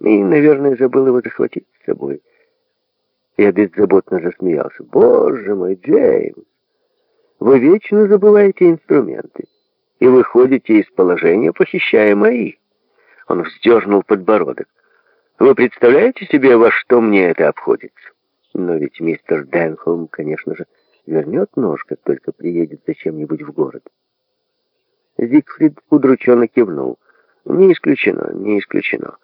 И, наверное, забыл его захватить с собой. Я беззаботно засмеялся. «Боже мой, Джеймс, вы вечно забываете инструменты и выходите из положения, похищая мои». Он вздернул подбородок. «Вы представляете себе, во что мне это обходится?» «Но ведь мистер Дэнхолм, конечно же, вернет нож, как только приедет зачем-нибудь в город». Зигфрид удрученно кивнул. «Не исключено, не исключено».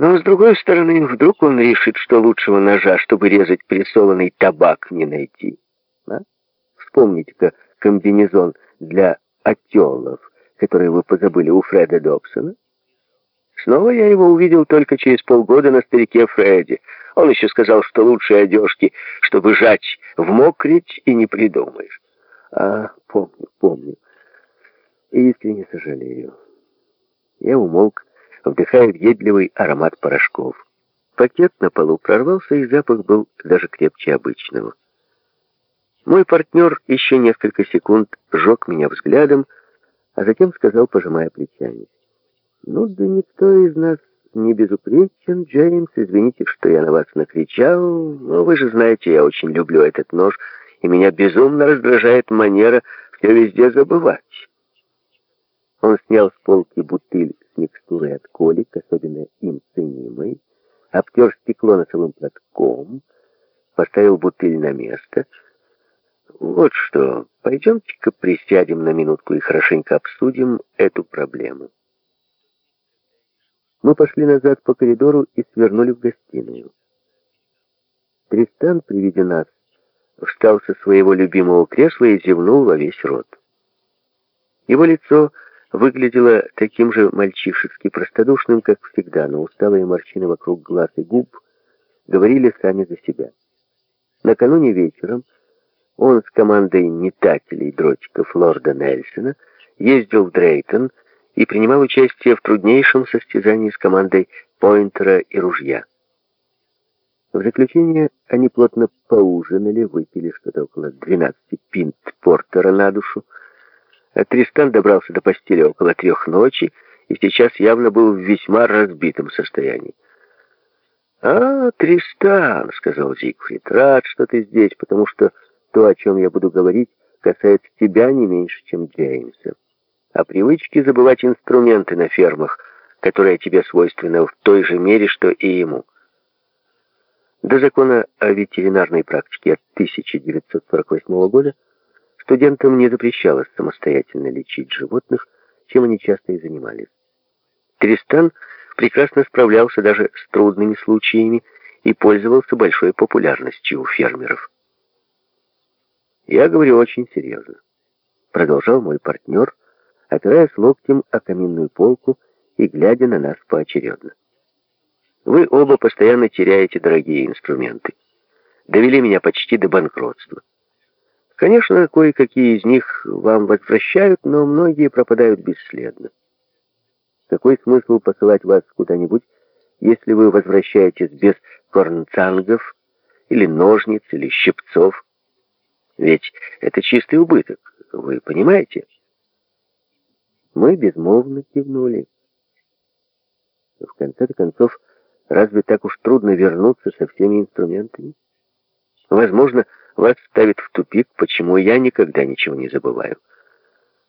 Но, с другой стороны, вдруг он решит, что лучшего ножа, чтобы резать прессованный табак, не найти. А? Вспомните-ка комбинезон для отелов, который вы позабыли у Фреда Добсона. Снова я его увидел только через полгода на старике Фредди. Он еще сказал, что лучшие одежки, чтобы жать в мокрить, и не придумаешь. А, помню, помню. И искренне сожалею. Я умолк, вдыхая въедливый аромат порошков. Пакет на полу прорвался, и запах был даже крепче обычного. Мой партнер еще несколько секунд жег меня взглядом, а затем сказал, пожимая плечами. «Ну да никто из нас не безупречен, Джеймс. Извините, что я на вас накричал, но вы же знаете, я очень люблю этот нож, и меня безумно раздражает манера все везде забывать». Он снял с полки бутыль с микстурой от колик, особенно им ценимой, обтер стекло носовым платком, поставил бутыль на место. Вот что, пойдемте-ка присядем на минутку и хорошенько обсудим эту проблему. Мы пошли назад по коридору и свернули в гостиную. Тристан при виде нас встал со своего любимого кресла и зевнул во весь рот. Его лицо выглядело таким же мальчишески простодушным, как всегда, но усталые морщины вокруг глаз и губ говорили сами за себя. Накануне вечером он с командой метателей дротиков лорда Нельсона ездил в Дрейтон и принимал участие в труднейшем состязании с командой Пойнтера и Ружья. В заключение они плотно поужинали, выпили что-то около 12 пинт портера на душу, а Тристан добрался до постели около трех ночи и сейчас явно был в весьма разбитом состоянии. «А, Тристан», — сказал Зигфрид, — «рад, что ты здесь, потому что то, о чем я буду говорить, касается тебя не меньше, чем Джеймса. О привычке забывать инструменты на фермах, которая тебе свойственна в той же мере, что и ему». До закона о ветеринарной практике от 1948 года Студентам не запрещалось самостоятельно лечить животных, чем они часто и занимались. Тристан прекрасно справлялся даже с трудными случаями и пользовался большой популярностью у фермеров. «Я говорю очень серьезно», — продолжал мой партнер, опираясь локтем о каминную полку и глядя на нас поочередно. «Вы оба постоянно теряете дорогие инструменты. Довели меня почти до банкротства. Конечно, кое-какие из них вам возвращают, но многие пропадают бесследно. Какой смысл посылать вас куда-нибудь, если вы возвращаетесь без корнцангов, или ножниц, или щипцов? Ведь это чистый убыток, вы понимаете? Мы безмолвно кивнули. В конце концов, разве так уж трудно вернуться со всеми инструментами? Возможно, вас ставит в тупик, почему я никогда ничего не забываю.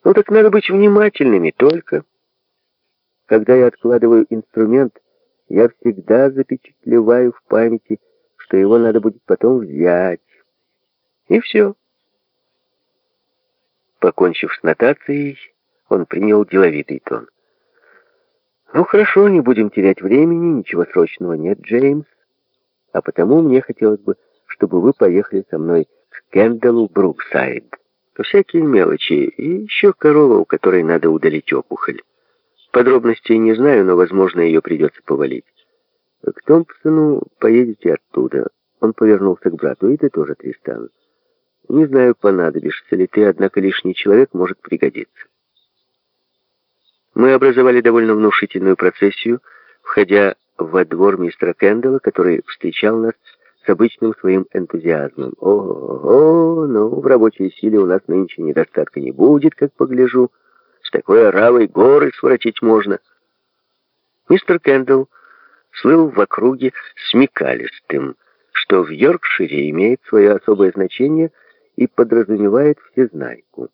Ну так надо быть внимательными только. Когда я откладываю инструмент, я всегда запечатлеваю в памяти, что его надо будет потом взять. И все. Покончив с нотацией, он принял деловитый тон. «Ну хорошо, не будем терять времени, ничего срочного нет, Джеймс. А потому мне хотелось бы чтобы вы поехали со мной к Кендаллу Бруксайд. Всякие мелочи и еще корова, у которой надо удалить опухоль. Подробностей не знаю, но, возможно, ее придется повалить. К Томпсону поедете оттуда. Он повернулся к брату, и ты тоже, Тристан. Не знаю, понадобишься ли ты, однако лишний человек может пригодиться. Мы образовали довольно внушительную процессию, входя во двор мистера Кэндалла, который встречал нас с обычным своим энтузиазмом. «О, ну, в рабочей силе у нас нынче недостатка не будет, как погляжу. С такой оравой горы своротить можно». Мистер Кэндалл слыл в округе смекалистым, что в Йоркшире имеет свое особое значение и подразумевает всезнайку.